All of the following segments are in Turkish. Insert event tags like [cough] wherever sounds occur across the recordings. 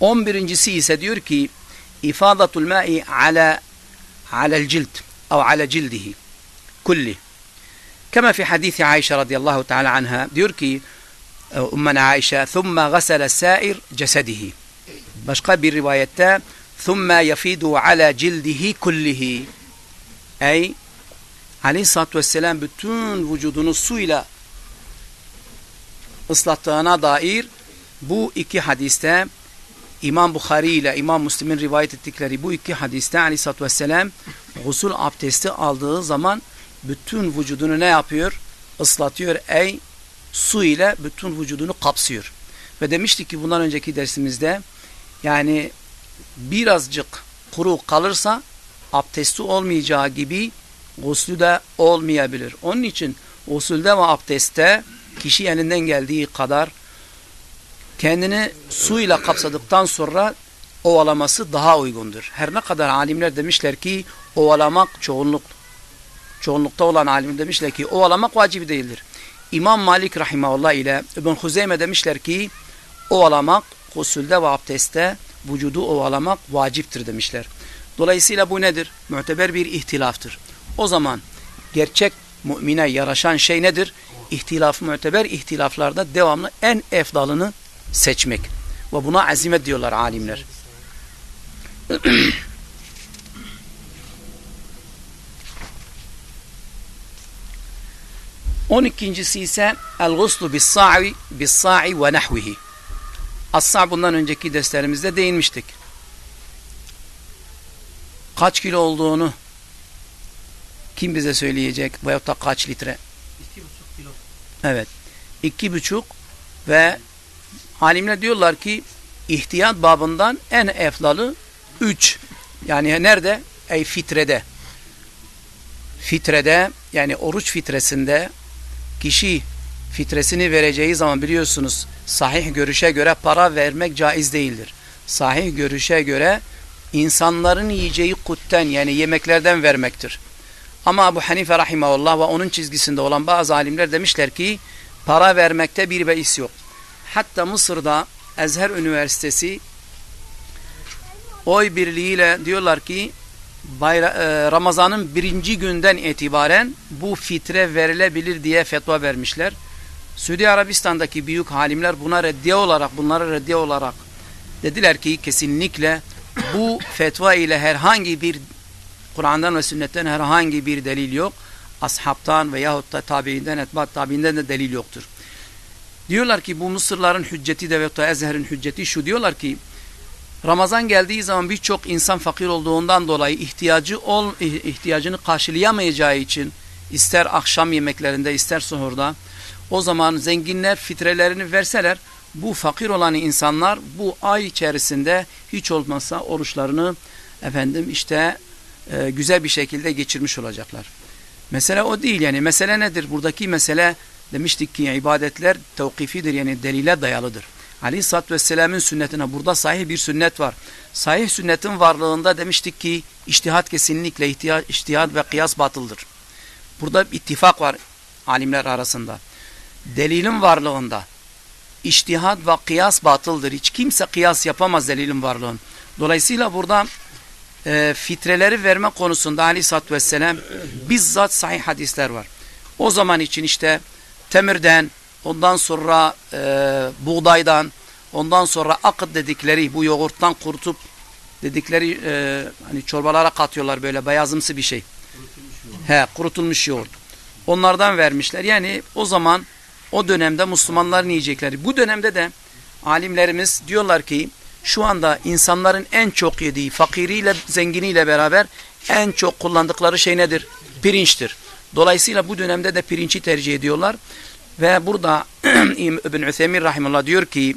11.si ise diyor ki ifadatul ma'i ala ala'l cilt أو على جلده كله كما في حديث عائشة رضي الله تعالى عنها diyor ki Ummena Aişe ثُمَّ غَسَلَ السَّائِرْ جَسَدِهِ Başka bir rivayette ثُمَّ يَفِيدُ عَلَى جِلْدِهِ كُلِّهِ Ey Aleyhisselatü Vesselam bütün vücudunu suyla ıslattığına dair bu iki hadiste İmam Bukhari ile İmam Müslim'in rivayet ettikleri bu iki hadiste Aleyhisselatü Vesselam gusül abdesti aldığı zaman bütün vücudunu ne yapıyor? Islatıyor. Ey su ile bütün vücudunu kapsıyor. Ve demiştik ki bundan önceki dersimizde yani birazcık kuru kalırsa abdesti olmayacağı gibi guslü de olmayabilir. Onun için usulde ve abdestte kişi elinden geldiği kadar kendini suyla kapsadıktan sonra ovalaması daha uygundur. Her ne kadar alimler demişler ki ovalamak çoğunluk çoğunlukta olan alim demişler ki ovalamak vacip değildir. İmam Malik rahimahullah ile İbn Huzeyme demişler ki ovalamak gusülde ve abdestte vücudu ovalamak vaciptir demişler. Dolayısıyla bu nedir? Muteber bir ihtilaftır. O zaman gerçek mümine yaraşan şey nedir? İhtilaf, müteber ihtilaflarda devamlı en efdalını seçmek. Ve buna azimet diyorlar alimler. [clears throat] 12.si ise el-guslu bis-sa'i bis-sa'i ve nahvihi. As-sa' bundan önceki derslerimizde değinmiştik. Kaç kilo olduğunu kim bize söyleyecek veyahut da kaç litre? 2,5 kilo. Evet. iki buçuk ve alimler diyorlar ki ihtiyat babından en eflalı üç. Yani nerede? Ey fitrede. Fitrede yani oruç fitresinde kişi fitresini vereceği zaman biliyorsunuz sahih görüşe göre para vermek caiz değildir. Sahih görüşe göre insanların yiyeceği kutten yani yemeklerden vermektir. Ama Abu Hanife rahimahullah ve onun çizgisinde olan bazı alimler demişler ki para vermekte bir beis yok. Hatta Mısır'da Ezher Üniversitesi oy birliğiyle diyorlar ki e, Ramazan'ın birinci günden itibaren bu fitre verilebilir diye fetva vermişler. Suudi Arabistan'daki büyük halimler buna reddiye olarak, bunlara reddiye olarak dediler ki kesinlikle bu fetva ile herhangi bir Kur'an'dan ve sünnetten herhangi bir delil yok. Ashabtan veyahut da tabiinden, etbat tabiinden de delil yoktur. Diyorlar ki bu Mısırların hücceti de veyahut da Ezher'in hücceti şu diyorlar ki Ramazan geldiği zaman birçok insan fakir olduğundan dolayı ihtiyacı ol, ihtiyacını karşılayamayacağı için ister akşam yemeklerinde ister suhurda o zaman zenginler fitrelerini verseler bu fakir olan insanlar bu ay içerisinde hiç olmazsa oruçlarını efendim işte e, güzel bir şekilde geçirmiş olacaklar. Mesele o değil yani mesele nedir? Buradaki mesele demiştik ki ibadetler tevkifidir yani delile dayalıdır. Aleyhisselatü Vesselam'ın sünnetine burada sahih bir sünnet var. Sahih sünnetin varlığında demiştik ki iştihat kesinlikle iştihat ve kıyas batıldır. Burada ittifak var alimler arasında. Delilin varlığında iştihat ve kıyas batıldır. Hiç kimse kıyas yapamaz delilin varlığın. Dolayısıyla burada e, fitreleri verme konusunda aleyhissalatü vesselam bizzat sahih hadisler var. O zaman için işte temirden, ondan sonra e, buğdaydan, ondan sonra akıt dedikleri bu yoğurttan kurutup dedikleri e, hani çorbalara katıyorlar böyle beyazımsı bir şey. He, kurutulmuş yoğurt. Onlardan vermişler. Yani o zaman o dönemde Müslümanların yiyecekleri. Bu dönemde de alimlerimiz diyorlar ki şu anda insanların en çok yediği fakiriyle zenginiyle beraber en çok kullandıkları şey nedir? Pirinçtir. Dolayısıyla bu dönemde de pirinci tercih ediyorlar. Ve burada [clears throat] İbn Üthemin rahimullah diyor ki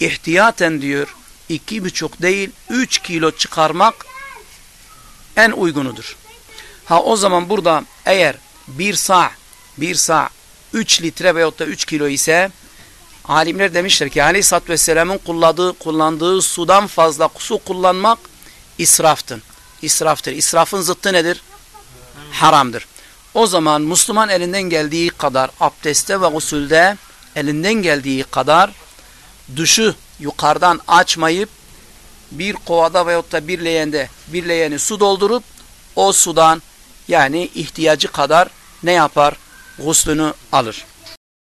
ihtiyaten diyor iki buçuk değil üç kilo çıkarmak en uygunudur. Ha o zaman burada eğer bir sağ bir sağ üç litre veyahut da üç kilo ise alimler demişler ki Aleyhisselatü Vesselam'ın kullandığı, kullandığı sudan fazla su kullanmak israftır. İsraftır. İsrafın zıttı nedir? Haramdır. O zaman Müslüman elinden geldiği kadar abdeste ve usulde elinden geldiği kadar duşu yukarıdan açmayıp bir kovada veyahut da bir leğende bir leğeni su doldurup o sudan yani ihtiyacı kadar ne yapar? Guslünü alır.